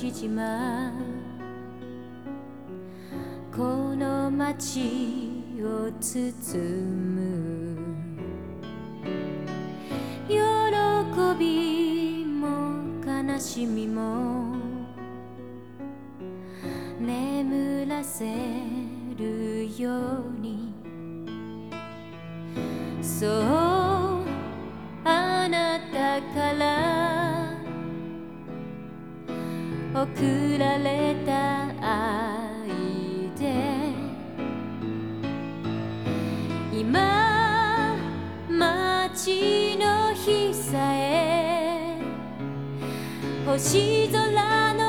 し島この街を包む喜びも悲しみも眠らせるようにそうあなたから送られた愛で今街の日さえ。星空の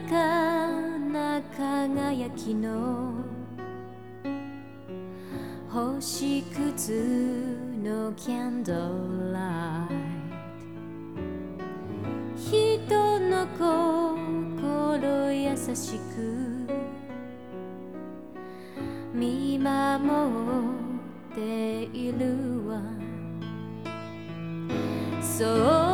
かな輝きの星屑のキャンドルライト。人の心優しく見守っているわ。そう。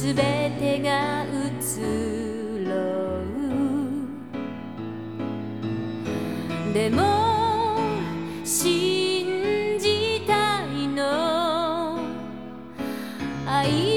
すべてが移ろう。でも信じたいの。愛